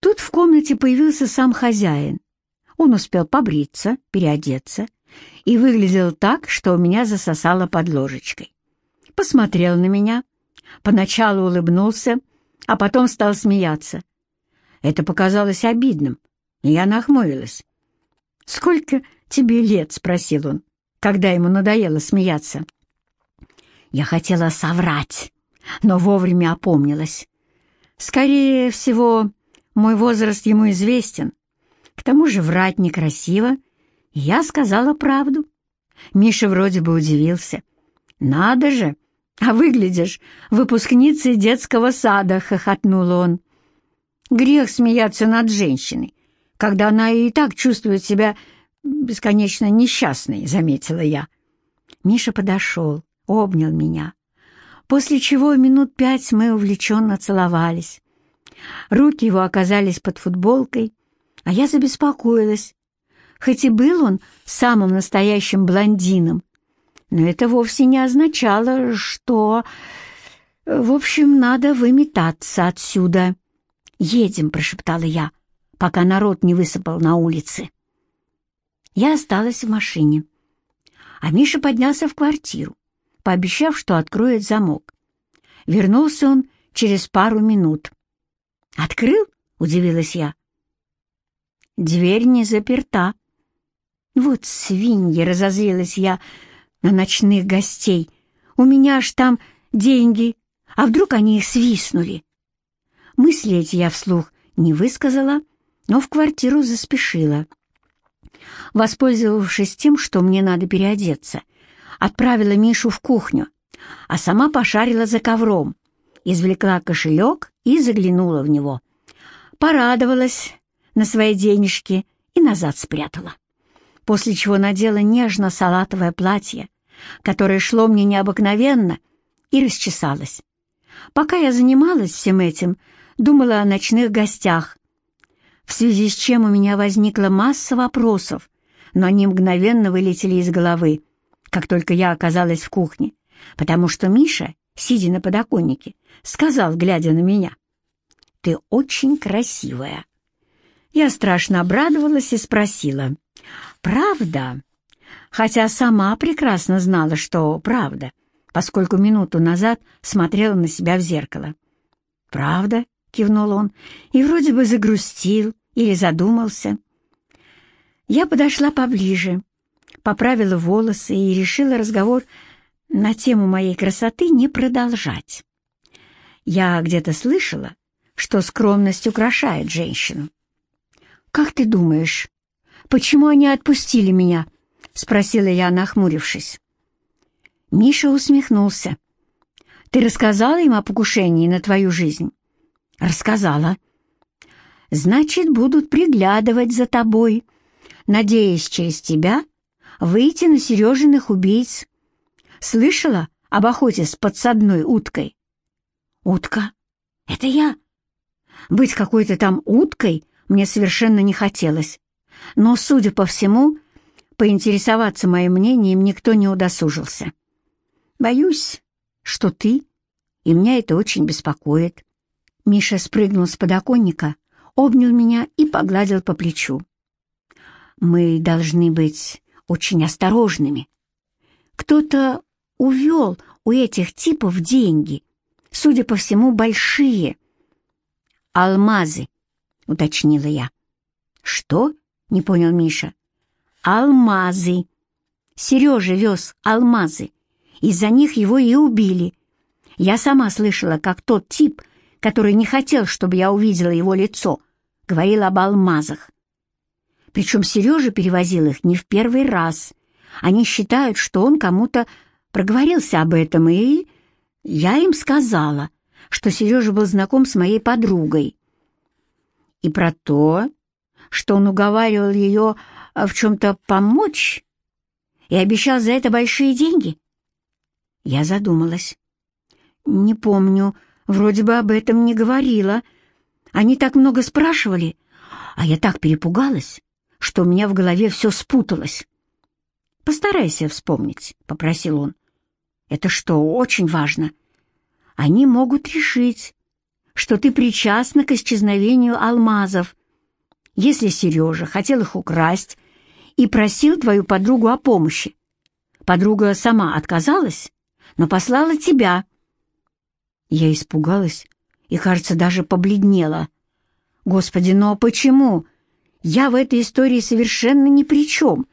Тут в комнате появился сам хозяин. Он успел побриться, переодеться и выглядел так, что у меня засосало под ложечкой. Посмотрел на меня, поначалу улыбнулся, а потом стал смеяться. Это показалось обидным, и я нахмурилась. «Сколько тебе лет?» — спросил он, когда ему надоело смеяться. Я хотела соврать, но вовремя опомнилась. Скорее всего, мой возраст ему известен. К тому же врать некрасиво, я сказала правду. Миша вроде бы удивился. «Надо же! А выглядишь выпускницей детского сада!» — хохотнул он. «Грех смеяться над женщиной, когда она и так чувствует себя бесконечно несчастной», — заметила я. Миша подошел, обнял меня, после чего минут пять мы увлеченно целовались. Руки его оказались под футболкой, а я забеспокоилась. Хоть и был он самым настоящим блондином, но это вовсе не означало, что... В общем, надо выметаться отсюда. «Едем», — прошептала я, пока народ не высыпал на улице. Я осталась в машине, а Миша поднялся в квартиру, пообещав, что откроет замок. Вернулся он через пару минут. «Открыл?» — удивилась я. «Дверь не заперта». «Вот свинья!» — разозлилась я на ночных гостей. «У меня ж там деньги, а вдруг они их свистнули?» Мысли эти я вслух не высказала, но в квартиру заспешила. Воспользовавшись тем, что мне надо переодеться, отправила Мишу в кухню, а сама пошарила за ковром, извлекла кошелек и заглянула в него. Порадовалась на свои денежки и назад спрятала. После чего надела нежно-салатовое платье, которое шло мне необыкновенно, и расчесалась. Пока я занималась всем этим, думала о ночных гостях, в связи с чем у меня возникла масса вопросов, но они мгновенно вылетели из головы, как только я оказалась в кухне, потому что Миша, сидя на подоконнике, сказал, глядя на меня, «Ты очень красивая». Я страшно обрадовалась и спросила, «Правда?» Хотя сама прекрасно знала, что правда, поскольку минуту назад смотрела на себя в зеркало. «Правда?» — кивнул он, и вроде бы загрустил или задумался. Я подошла поближе, поправила волосы и решила разговор на тему моей красоты не продолжать. Я где-то слышала, что скромность украшает женщину. «Как ты думаешь, почему они отпустили меня?» — спросила я, нахмурившись. Миша усмехнулся. «Ты рассказала им о покушении на твою жизнь?» «Рассказала». «Значит, будут приглядывать за тобой, надеясь через тебя выйти на Сережиных убийц. Слышала об охоте с подсадной уткой?» «Утка? Это я?» Быть какой-то там уткой мне совершенно не хотелось, но, судя по всему, поинтересоваться моим мнением никто не удосужился. Боюсь, что ты, и меня это очень беспокоит. Миша спрыгнул с подоконника, обнял меня и погладил по плечу. Мы должны быть очень осторожными. Кто-то увел у этих типов деньги, судя по всему, большие. «Алмазы», — уточнила я. «Что?» — не понял Миша. «Алмазы. Сережа вез алмазы. Из-за них его и убили. Я сама слышала, как тот тип, который не хотел, чтобы я увидела его лицо, говорил об алмазах. Причем Сережа перевозил их не в первый раз. Они считают, что он кому-то проговорился об этом, и я им сказала, что Сережа был знаком с моей подругой. И про то, что он уговаривал ее в чем-то помочь и обещал за это большие деньги. Я задумалась. Не помню, вроде бы об этом не говорила. Они так много спрашивали, а я так перепугалась, что у меня в голове все спуталось. «Постарайся вспомнить», — попросил он. «Это что, очень важно?» Они могут решить, что ты причастна к исчезновению алмазов. Если Сережа хотел их украсть и просил твою подругу о помощи, подруга сама отказалась, но послала тебя. Я испугалась и, кажется, даже побледнела. Господи, но почему? Я в этой истории совершенно ни при чем.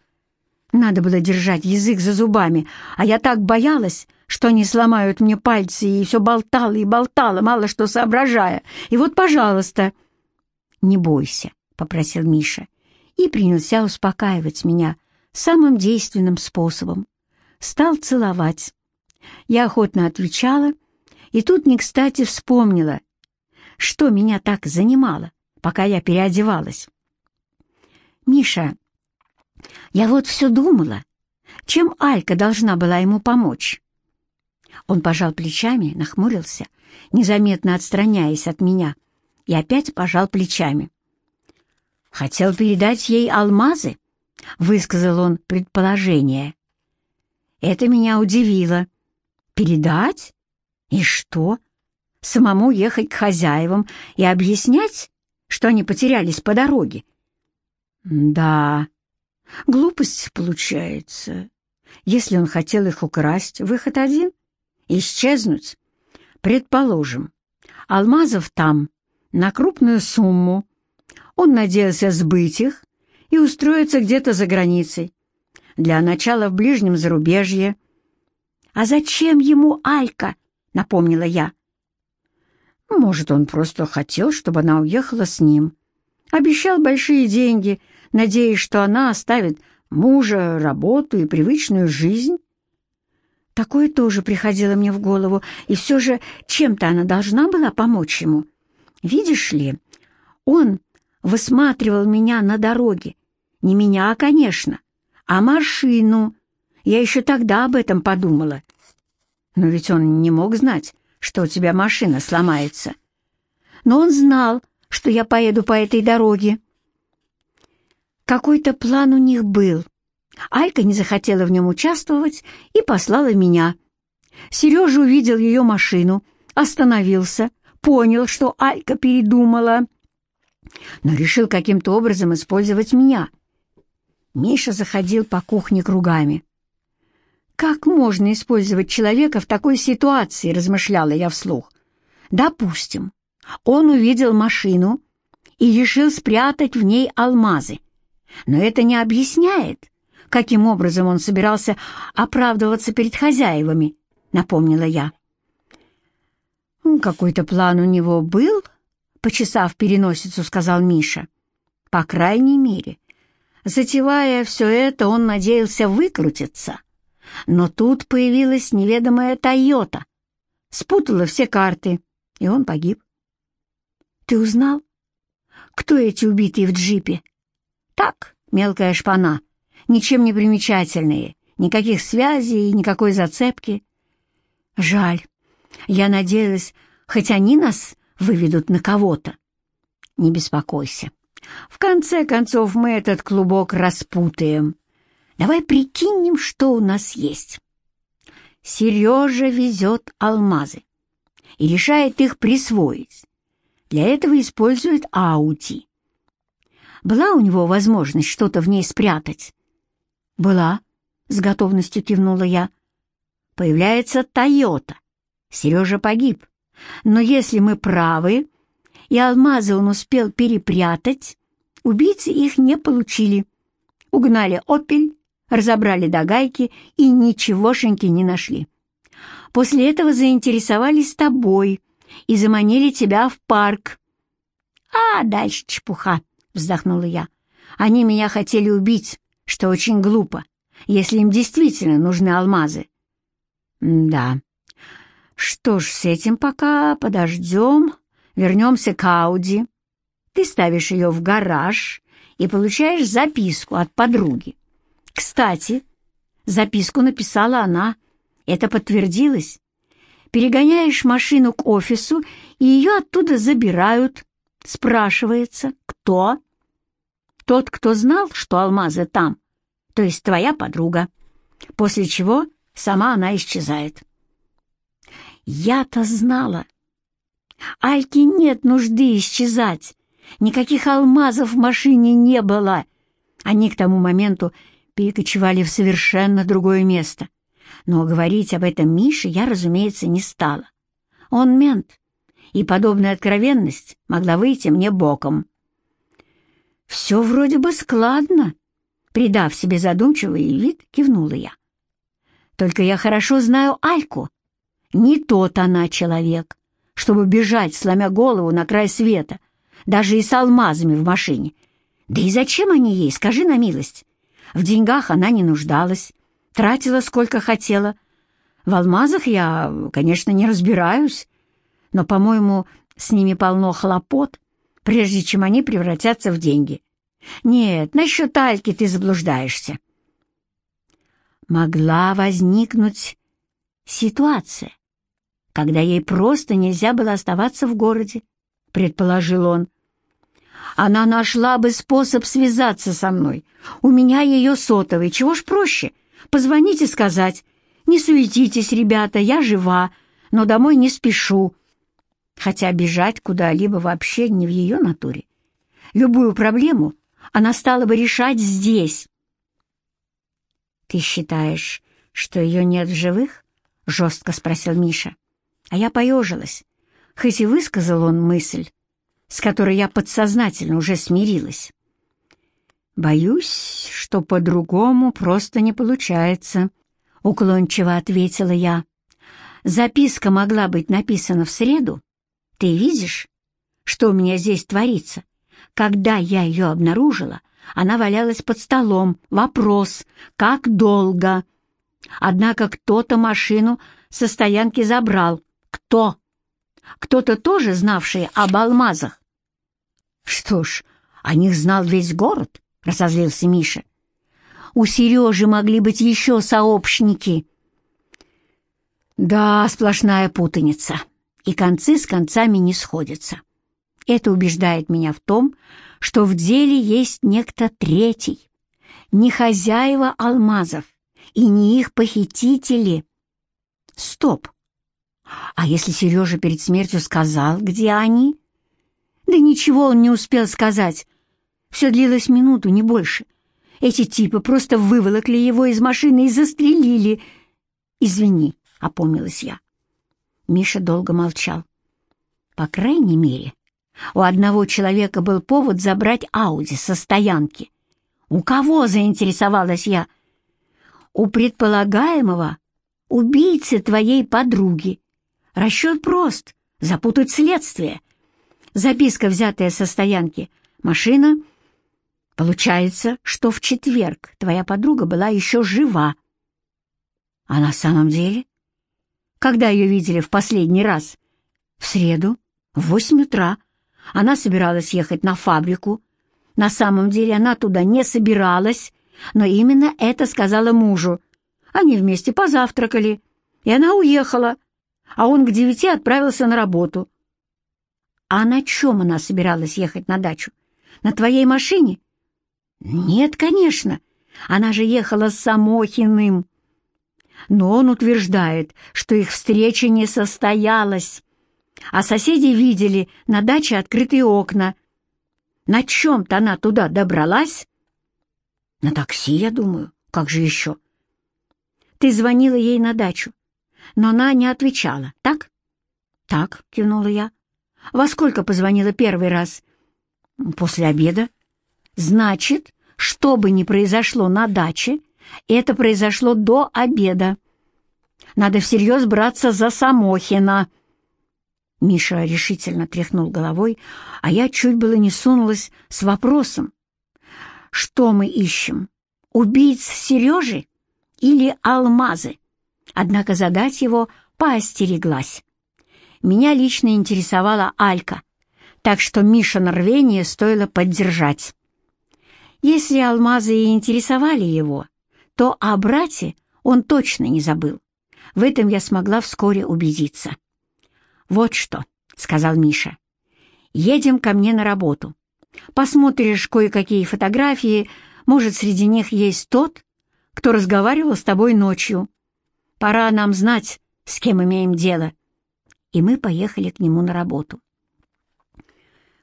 Надо было держать язык за зубами, а я так боялась, что они сломают мне пальцы, и все болтала и болтала, мало что соображая. И вот, пожалуйста. «Не бойся», — попросил Миша, и принялся успокаивать меня самым действенным способом. Стал целовать. Я охотно отвечала, и тут не кстати вспомнила, что меня так занимало, пока я переодевалась. «Миша, я вот все думала, чем Алька должна была ему помочь?» Он пожал плечами, нахмурился, незаметно отстраняясь от меня, и опять пожал плечами. «Хотел передать ей алмазы?» — высказал он предположение. Это меня удивило. «Передать? И что? Самому ехать к хозяевам и объяснять, что они потерялись по дороге?» «Да, глупость получается. Если он хотел их украсть, выход один — исчезнуть. Предположим, алмазов там на крупную сумму. Он надеялся сбыть их и устроиться где-то за границей. Для начала в ближнем зарубежье. «А зачем ему Алька?» — напомнила я. «Может, он просто хотел, чтобы она уехала с ним. Обещал большие деньги — надеясь, что она оставит мужа, работу и привычную жизнь. Такое тоже приходило мне в голову, и все же чем-то она должна была помочь ему. Видишь ли, он высматривал меня на дороге. Не меня, конечно, а машину. Я еще тогда об этом подумала. Но ведь он не мог знать, что у тебя машина сломается. Но он знал, что я поеду по этой дороге. Какой-то план у них был. Алька не захотела в нем участвовать и послала меня. Сережа увидел ее машину, остановился, понял, что Алька передумала, но решил каким-то образом использовать меня. Миша заходил по кухне кругами. «Как можно использовать человека в такой ситуации?» — размышляла я вслух. «Допустим, он увидел машину и решил спрятать в ней алмазы. Но это не объясняет, каким образом он собирался оправдываться перед хозяевами, напомнила я. «Какой-то план у него был?» — почесав переносицу, сказал Миша. «По крайней мере, затевая все это, он надеялся выкрутиться. Но тут появилась неведомая «Тойота», спутала все карты, и он погиб. «Ты узнал, кто эти убитые в джипе?» Так, мелкая шпана, ничем не примечательные, никаких связей, никакой зацепки. Жаль. Я надеялась, хоть они нас выведут на кого-то. Не беспокойся. В конце концов мы этот клубок распутаем. Давай прикинем, что у нас есть. Сережа везет алмазы и решает их присвоить. Для этого использует Аути. Была у него возможность что-то в ней спрятать? Была, с готовностью кивнула я. Появляется Тойота. Сережа погиб. Но если мы правы, и алмазы он успел перепрятать, убийцы их не получили. Угнали «Опель», разобрали до гайки и ничегошеньки не нашли. После этого заинтересовались тобой и заманили тебя в парк. А дальше чепуха вздохнула я. «Они меня хотели убить, что очень глупо, если им действительно нужны алмазы». «Да. Что ж, с этим пока подождем, вернемся к Ауди. Ты ставишь ее в гараж и получаешь записку от подруги. Кстати, записку написала она, это подтвердилось. Перегоняешь машину к офису, и ее оттуда забирают. Спрашивается, кто?» Тот, кто знал, что алмазы там, то есть твоя подруга, после чего сама она исчезает. Я-то знала. Альке нет нужды исчезать. Никаких алмазов в машине не было. Они к тому моменту перекочевали в совершенно другое место. Но говорить об этом Мише я, разумеется, не стала. Он мент, и подобная откровенность могла выйти мне боком. «Все вроде бы складно», — придав себе задумчивый вид, кивнула я. «Только я хорошо знаю Альку. Не тот она человек, чтобы бежать, сломя голову на край света, даже и с алмазами в машине. Да и зачем они ей, скажи на милость? В деньгах она не нуждалась, тратила сколько хотела. В алмазах я, конечно, не разбираюсь, но, по-моему, с ними полно хлопот, прежде чем они превратятся в деньги. Нет, насчет Альки ты заблуждаешься. Могла возникнуть ситуация, когда ей просто нельзя было оставаться в городе, предположил он. Она нашла бы способ связаться со мной. У меня ее сотовый. Чего ж проще? Позвонить и сказать. Не суетитесь, ребята, я жива, но домой не спешу. Хотя бежать куда-либо вообще не в ее натуре. Любую проблему она стала бы решать здесь. «Ты считаешь, что ее нет в живых?» — жестко спросил Миша. А я поежилась, хоть и высказал он мысль, с которой я подсознательно уже смирилась. «Боюсь, что по-другому просто не получается», — уклончиво ответила я. «Записка могла быть написана в среду. Ты видишь, что у меня здесь творится? Когда я ее обнаружила, она валялась под столом. Вопрос, как долго? Однако кто-то машину со стоянки забрал. Кто? Кто-то тоже знавший об алмазах. Что ж, о них знал весь город, разозлился Миша. У Сережи могли быть еще сообщники. Да, сплошная путаница, и концы с концами не сходятся. Это убеждает меня в том, что в деле есть некто третий, не хозяева алмазов и не их похитители. Стоп! А если Сережа перед смертью сказал, где они? Да ничего он не успел сказать. Все длилось минуту, не больше. Эти типы просто выволокли его из машины и застрелили. «Извини», — опомнилась я. Миша долго молчал. По крайней мере, у одного человека был повод забрать Ауди со стоянки. У кого, заинтересовалась я? У предполагаемого убийцы твоей подруги. Расчет прост — запутать следствие. Записка, взятая со стоянки. Машина. Получается, что в четверг твоя подруга была еще жива. А на самом деле? Когда ее видели в последний раз? В среду, в восемь утра. Она собиралась ехать на фабрику. На самом деле она туда не собиралась, но именно это сказала мужу. Они вместе позавтракали, и она уехала, а он к девяти отправился на работу. А на чем она собиралась ехать на дачу? На твоей машине? Нет, конечно. Она же ехала с Самохиным. Но он утверждает, что их встреча не состоялась а соседи видели на даче открытые окна. На чем-то она туда добралась? На такси, я думаю. Как же еще? Ты звонила ей на дачу, но она не отвечала, так? Так, кивнула я. Во сколько позвонила первый раз? После обеда. Значит, что бы ни произошло на даче, это произошло до обеда. Надо всерьез браться за Самохина. Миша решительно тряхнул головой, а я чуть было не сунулась с вопросом. «Что мы ищем? Убийц Сережи или алмазы?» Однако задать его поостереглась. Меня лично интересовала Алька, так что Миша на рвение стоило поддержать. Если алмазы и интересовали его, то о брате он точно не забыл. В этом я смогла вскоре убедиться. «Вот что», — сказал Миша, — «едем ко мне на работу. Посмотришь кое-какие фотографии, может, среди них есть тот, кто разговаривал с тобой ночью. Пора нам знать, с кем имеем дело». и мы поехали к нему на работу.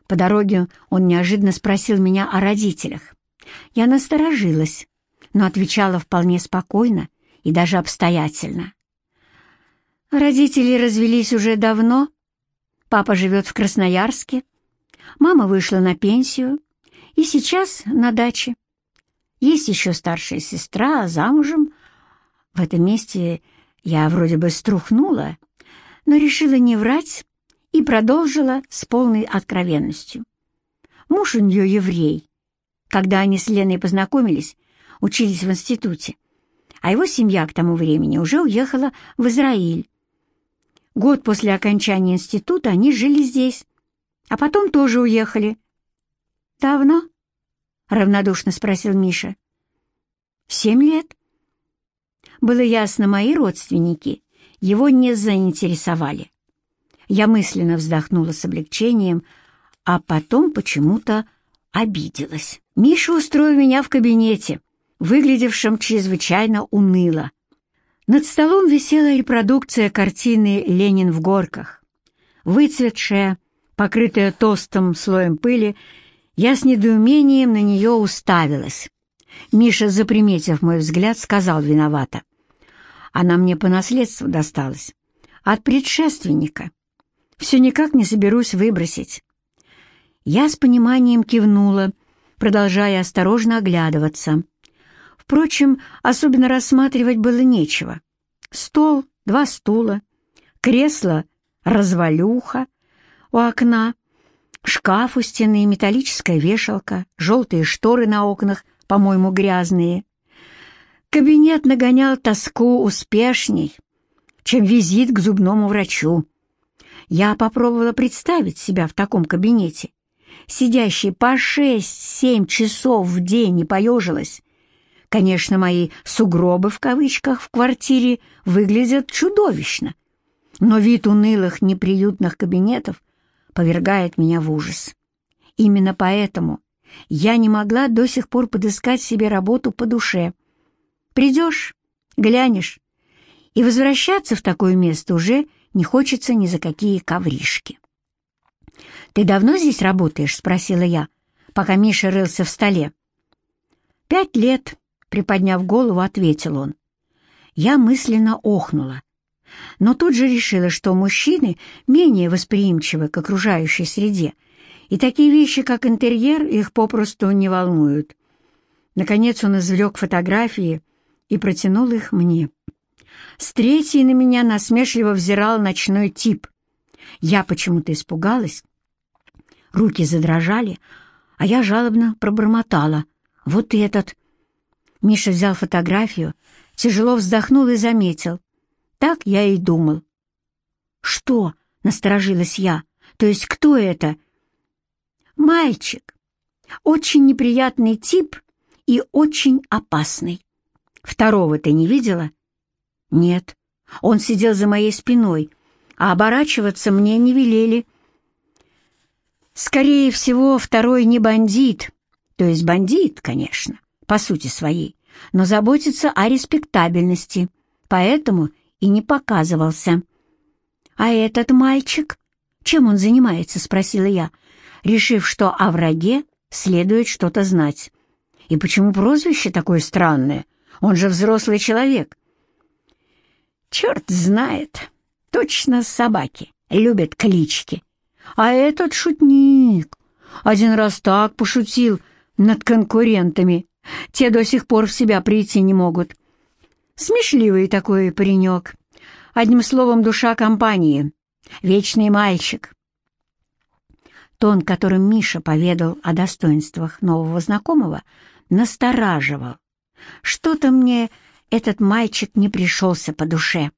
По дороге он неожиданно спросил меня о родителях. Я насторожилась, но отвечала вполне спокойно и даже обстоятельно. Родители развелись уже давно. Папа живет в Красноярске. Мама вышла на пенсию и сейчас на даче. Есть еще старшая сестра, а замужем. В этом месте я вроде бы струхнула, но решила не врать и продолжила с полной откровенностью. Муж у нее еврей. Когда они с Леной познакомились, учились в институте, а его семья к тому времени уже уехала в Израиль. Год после окончания института они жили здесь, а потом тоже уехали. «Давно?» — равнодушно спросил Миша. «Семь лет». Было ясно, мои родственники его не заинтересовали. Я мысленно вздохнула с облегчением, а потом почему-то обиделась. Миша устроил меня в кабинете, выглядевшем чрезвычайно уныло. Над столом висела репродукция картины «Ленин в горках». Выцветшая, покрытая толстым слоем пыли, я с недоумением на нее уставилась. Миша, заприметив мой взгляд, сказал виновато. Она мне по наследству досталась. От предшественника. Все никак не соберусь выбросить. Я с пониманием кивнула, продолжая осторожно оглядываться. Впрочем, особенно рассматривать было нечего. Стол, два стула, кресло, развалюха у окна, шкаф у стены, металлическая вешалка, желтые шторы на окнах, по-моему, грязные. Кабинет нагонял тоску успешней, чем визит к зубному врачу. Я попробовала представить себя в таком кабинете, сидящей по шесть-семь часов в день и поежилась. Конечно, мои «сугробы» в кавычках в квартире выглядят чудовищно, но вид унылых, неприютных кабинетов повергает меня в ужас. Именно поэтому я не могла до сих пор подыскать себе работу по душе. Придешь, глянешь, и возвращаться в такое место уже не хочется ни за какие ковришки. «Ты давно здесь работаешь?» — спросила я, пока Миша рылся в столе. «Пять лет», — приподняв голову, ответил он. Я мысленно охнула, но тут же решила, что мужчины менее восприимчивы к окружающей среде, и такие вещи, как интерьер, их попросту не волнуют. Наконец он извлек фотографии и протянул их мне. С третьей на меня насмешливо взирал ночной тип. Я почему-то испугалась. Руки задрожали, а я жалобно пробормотала. «Вот этот!» Миша взял фотографию, тяжело вздохнул и заметил. Так я и думал. «Что?» — насторожилась я. «То есть кто это?» «Мальчик. Очень неприятный тип и очень опасный. Второго ты не видела?» «Нет, он сидел за моей спиной, а оборачиваться мне не велели». «Скорее всего, второй не бандит, то есть бандит, конечно, по сути своей, но заботится о респектабельности, поэтому и не показывался». «А этот мальчик? Чем он занимается?» — спросила я, решив, что о враге следует что-то знать. «И почему прозвище такое странное? Он же взрослый человек». Черт знает, точно собаки любят клички. А этот шутник один раз так пошутил над конкурентами, те до сих пор в себя прийти не могут. Смешливый такой паренек. Одним словом, душа компании. Вечный мальчик. Тон, которым Миша поведал о достоинствах нового знакомого, настораживал. Что-то мне этот мальчик не пришелся по душе.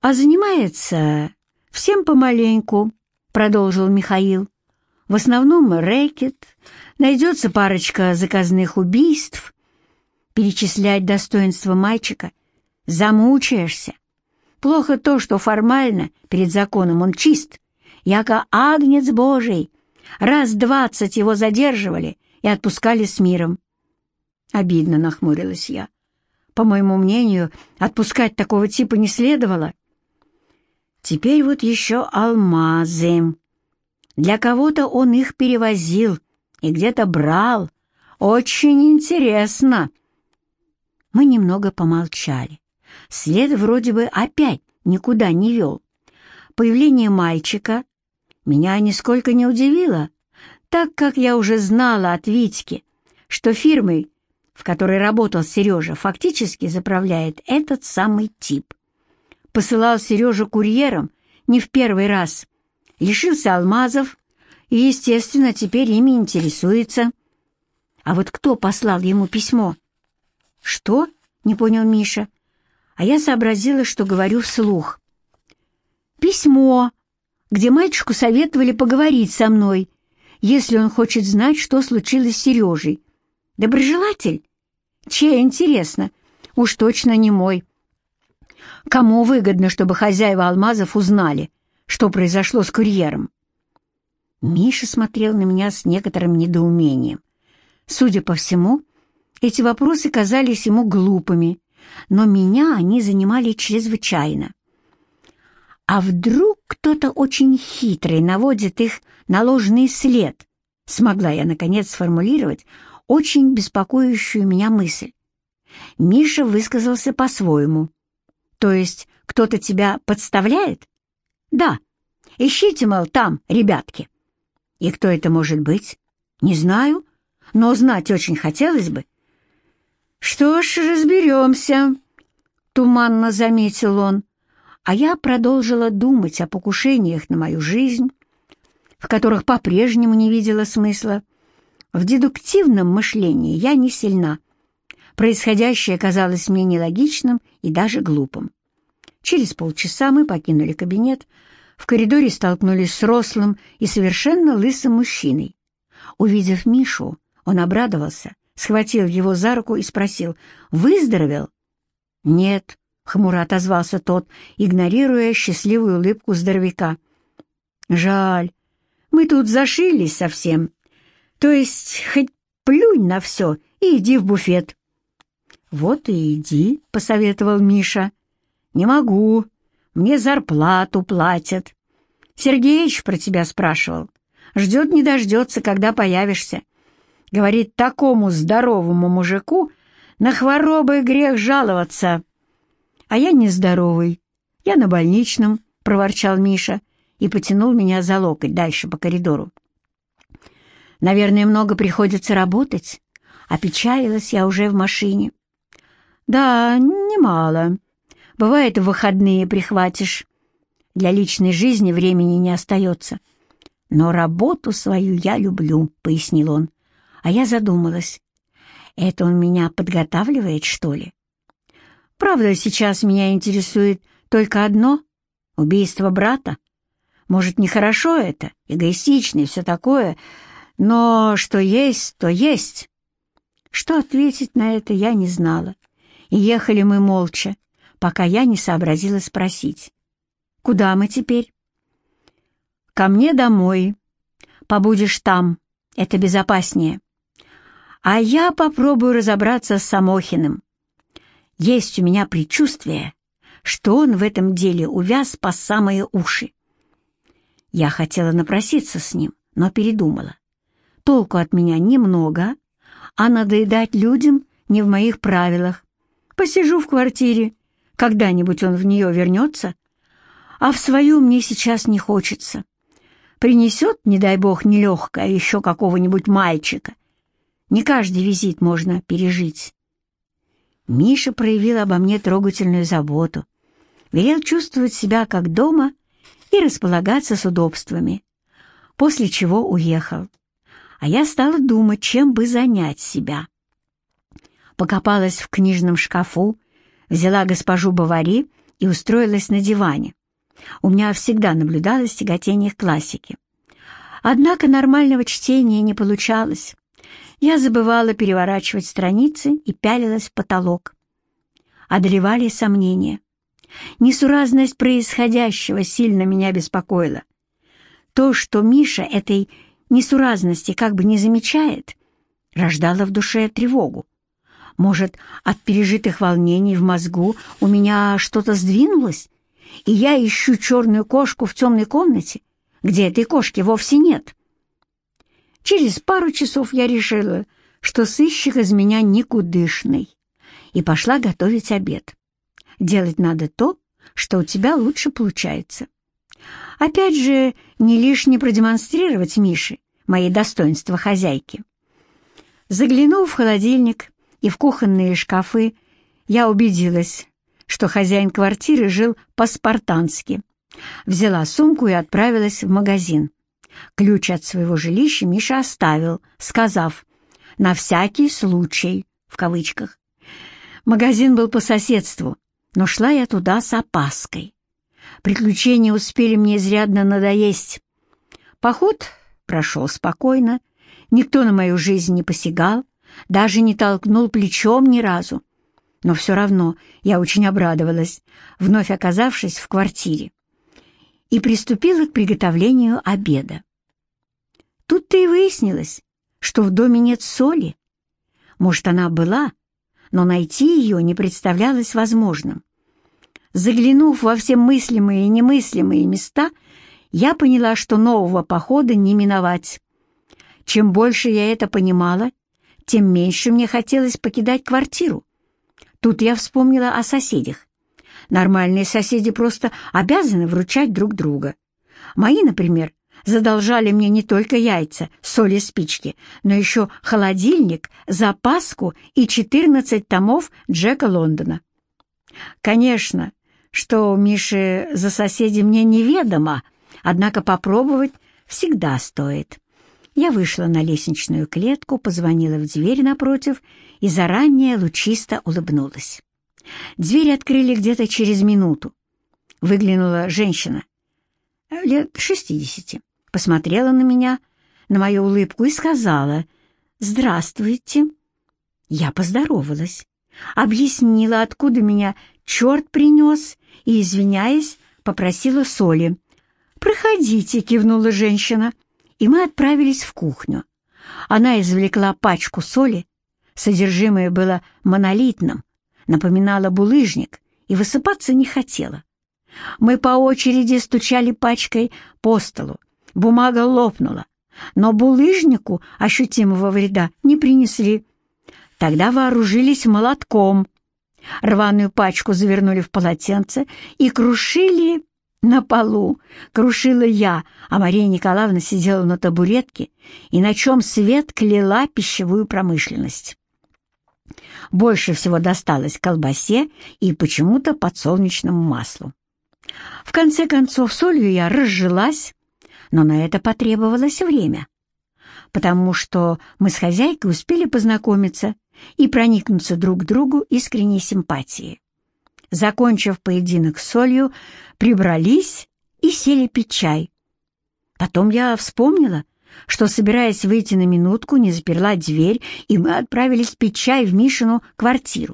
«А занимается всем помаленьку», — продолжил Михаил. «В основном рэкет, найдется парочка заказных убийств. Перечислять достоинства мальчика замучаешься. Плохо то, что формально перед законом он чист, яко агнец Божий. Раз двадцать его задерживали и отпускали с миром. Обидно нахмурилась я. По моему мнению, отпускать такого типа не следовало. Теперь вот еще алмазы. Для кого-то он их перевозил и где-то брал. Очень интересно. Мы немного помолчали. След вроде бы опять никуда не вел. Появление мальчика меня нисколько не удивило, так как я уже знала от Витьки, что фирмой, в которой работал Сережа, фактически заправляет этот самый тип. Посылал Сережу курьером не в первый раз, лишился алмазов и, естественно, теперь ими интересуется. А вот кто послал ему письмо? «Что?» — не понял Миша. А я сообразила, что говорю вслух. «Письмо, где мальчику советовали поговорить со мной, если он хочет знать, что случилось с Сережей. Доброжелатель? Чей, интересно? Уж точно не мой. Кому выгодно, чтобы хозяева алмазов узнали, что произошло с курьером?» Миша смотрел на меня с некоторым недоумением. Судя по всему, эти вопросы казались ему глупыми, но меня они занимали чрезвычайно. А вдруг кто-то очень хитрый наводит их на ложный след? Смогла я, наконец, сформулировать очень беспокоящую меня мысль. Миша высказался по-своему. То есть кто-то тебя подставляет? Да. Ищите, мол, там, ребятки. И кто это может быть? Не знаю, но знать очень хотелось бы. «Что ж, разберемся», — туманно заметил он, а я продолжила думать о покушениях на мою жизнь, в которых по-прежнему не видела смысла. В дедуктивном мышлении я не сильна. Происходящее казалось мне нелогичным и даже глупым. Через полчаса мы покинули кабинет, в коридоре столкнулись с рослым и совершенно лысым мужчиной. Увидев Мишу, он обрадовался — схватил его за руку и спросил, «Выздоровел?» «Нет», — хмуро отозвался тот, игнорируя счастливую улыбку здоровяка. «Жаль, мы тут зашились совсем. То есть хоть плюнь на все и иди в буфет». «Вот и иди», — посоветовал Миша. «Не могу, мне зарплату платят. Сергеич про тебя спрашивал. Ждет не дождется, когда появишься. Говорит, такому здоровому мужику на хворобы грех жаловаться. А я не здоровый, я на больничном, проворчал Миша и потянул меня за локоть дальше по коридору. Наверное, много приходится работать. Опечалилась я уже в машине. Да, немало. Бывает, в выходные прихватишь. Для личной жизни времени не остается. Но работу свою я люблю, — пояснил он. А я задумалась. Это он меня подготавливает, что ли? Правда, сейчас меня интересует только одно — убийство брата. Может, нехорошо это, эгоистично и все такое, но что есть, то есть. Что ответить на это я не знала. И ехали мы молча, пока я не сообразила спросить. «Куда мы теперь?» «Ко мне домой. Побудешь там. Это безопаснее» а я попробую разобраться с Самохиным. Есть у меня предчувствие, что он в этом деле увяз по самые уши. Я хотела напроситься с ним, но передумала. Толку от меня немного, а надоедать людям не в моих правилах. Посижу в квартире, когда-нибудь он в нее вернется, а в свою мне сейчас не хочется. Принесет, не дай бог, нелегкое еще какого-нибудь мальчика, не каждый визит можно пережить. Миша проявил обо мне трогательную заботу, велел чувствовать себя как дома и располагаться с удобствами, после чего уехал. А я стала думать, чем бы занять себя. Покопалась в книжном шкафу, взяла госпожу Бавари и устроилась на диване. У меня всегда наблюдалось тяготение к классике. Однако нормального чтения не получалось. Я забывала переворачивать страницы и пялилась в потолок. Одолевали сомнения. Несуразность происходящего сильно меня беспокоила. То, что Миша этой несуразности как бы не замечает, рождало в душе тревогу. Может, от пережитых волнений в мозгу у меня что-то сдвинулось, и я ищу черную кошку в темной комнате, где этой кошки вовсе нет. Через пару часов я решила, что сыщик из меня никудышный, и пошла готовить обед. Делать надо то, что у тебя лучше получается. Опять же, не лишне продемонстрировать Мише мои достоинства хозяйки. Заглянув в холодильник и в кухонные шкафы, я убедилась, что хозяин квартиры жил по-спартански. Взяла сумку и отправилась в магазин. Ключ от своего жилища Миша оставил, сказав «на всякий случай» в кавычках. Магазин был по соседству, но шла я туда с опаской. Приключения успели мне изрядно надоесть. Поход прошел спокойно, никто на мою жизнь не посягал, даже не толкнул плечом ни разу. Но все равно я очень обрадовалась, вновь оказавшись в квартире, и приступила к приготовлению обеда. Тут-то и выяснилось, что в доме нет соли. Может, она была, но найти ее не представлялось возможным. Заглянув во все мыслимые и немыслимые места, я поняла, что нового похода не миновать. Чем больше я это понимала, тем меньше мне хотелось покидать квартиру. Тут я вспомнила о соседях. Нормальные соседи просто обязаны вручать друг друга. Мои, например, задолжали мне не только яйца, соль и спички, но еще холодильник, запаску и 14 томов Джека Лондона. Конечно, что Миши за соседи мне неведомо, однако попробовать всегда стоит. Я вышла на лестничную клетку, позвонила в дверь напротив и заранее лучисто улыбнулась. Дверь открыли где-то через минуту. Выглянула женщина, лет шестидесяти посмотрела на меня, на мою улыбку и сказала «Здравствуйте». Я поздоровалась, объяснила, откуда меня черт принес, и, извиняясь, попросила соли. «Проходите», — кивнула женщина, и мы отправились в кухню. Она извлекла пачку соли, содержимое было монолитным, напоминало булыжник и высыпаться не хотела. Мы по очереди стучали пачкой по столу, Бумага лопнула, но булыжнику ощутимого вреда не принесли. Тогда вооружились молотком. Рваную пачку завернули в полотенце и крушили на полу. Крушила я, а Мария Николаевна сидела на табуретке и на чем свет кляла пищевую промышленность. Больше всего досталось колбасе и почему-то подсолнечному маслу. В конце концов, солью я разжилась, но на это потребовалось время, потому что мы с хозяйкой успели познакомиться и проникнуться друг к другу искренней симпатией. Закончив поединок с солью, прибрались и сели пить чай. Потом я вспомнила, что, собираясь выйти на минутку, не заперла дверь, и мы отправились пить чай в Мишину квартиру.